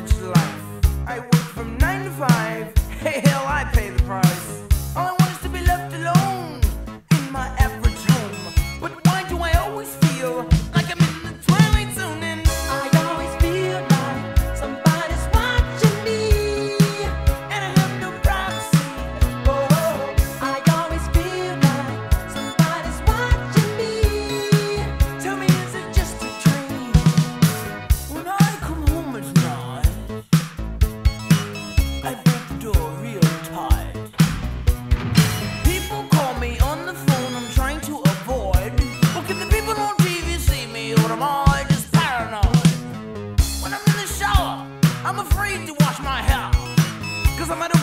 average life. I'm at